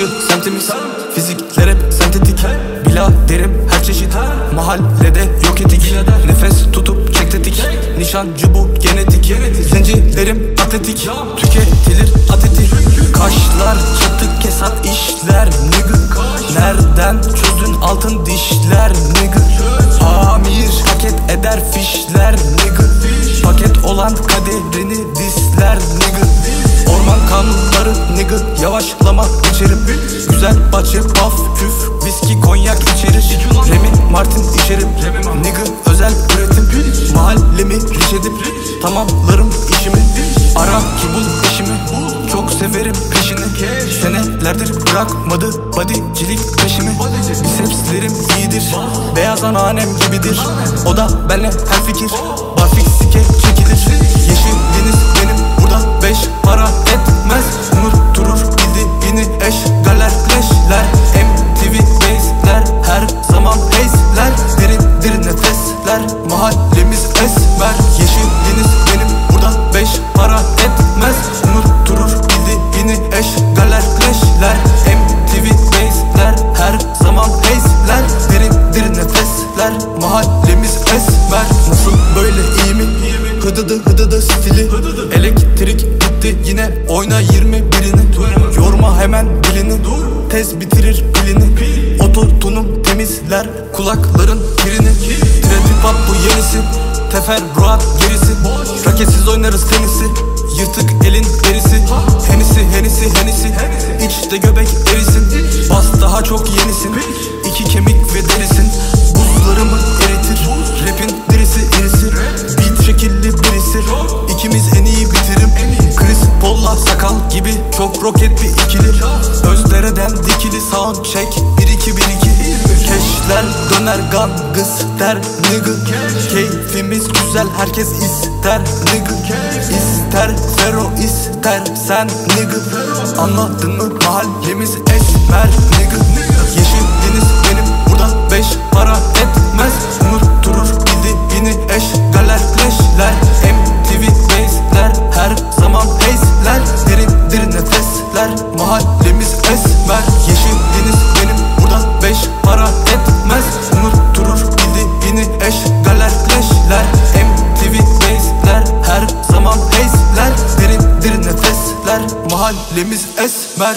dışı semtimiz Fizikler hep sentetik. Bila derim her çeşit Mahallede yok etik. Nefes tutup çektetik Nişancı bu genetik. Zincirlerim atletik Tüketilir atetik. Kaşlar çatık kesat işler Nigga Nereden çözdün altın dişler Nigga Amir paket eder fişler Nigga Paket olan kaderini disler Nigga Orman kanları nigga Yavaşlama geçerim Güzel bahçe paf küf Viski konyak içerir Remi Martin içerim Nigga özel üretim. Mahallemi riş edip Tamamlarım işimi. Ara ki bul eşimi Çok severim peşini. Senelerdir bırakmadı bodycilik peşimi. Bisepslerim iyidir. Beyaz anneannem gibidir. O da benle her fikir. Barfik sike çekilir para etmez. Unutturur bildiğini eş galer leşler MTV base'ler her zaman haze'ler Derin derin nefesler mahallemiz esmer. Yeşiliniz benim burada beş para etmez. Unutturur bildiğini eş galer leşler MTV base'ler her zaman haze'ler Derin derin nefesler mahallemiz esmer. Nasıl böyle iyi mi? Hıdıdı hıdıdı stili yine oyna 21'ini Yorma hemen dilini. Tez bitirir pilini. Ototunum temizler kulakların kirini Trend pop bu yenisi. Teferruat gerisi. Raketsiz oynarız tenisi. Yırtık elin derisi. Henisi henisi henisi. İçte göbek erisin. Bas daha çok yenisin roket bir ikili Özdere'den dikili sound check 1 2 1 2 Keşler döner gangster nigga Keyfimiz güzel herkes ister nigga İster fero ister sen nigga Anladın mı? Mahallemiz esmer nigga Yeşiliniz benim burada beş para etmez nefesler mahallemiz esmer Yeşiliniz benim burada beş para etmez. Unutturur bildiğini eş galer leşler MTV base'ler her zaman haze'ler Derin derin nefesler mahallemiz esmer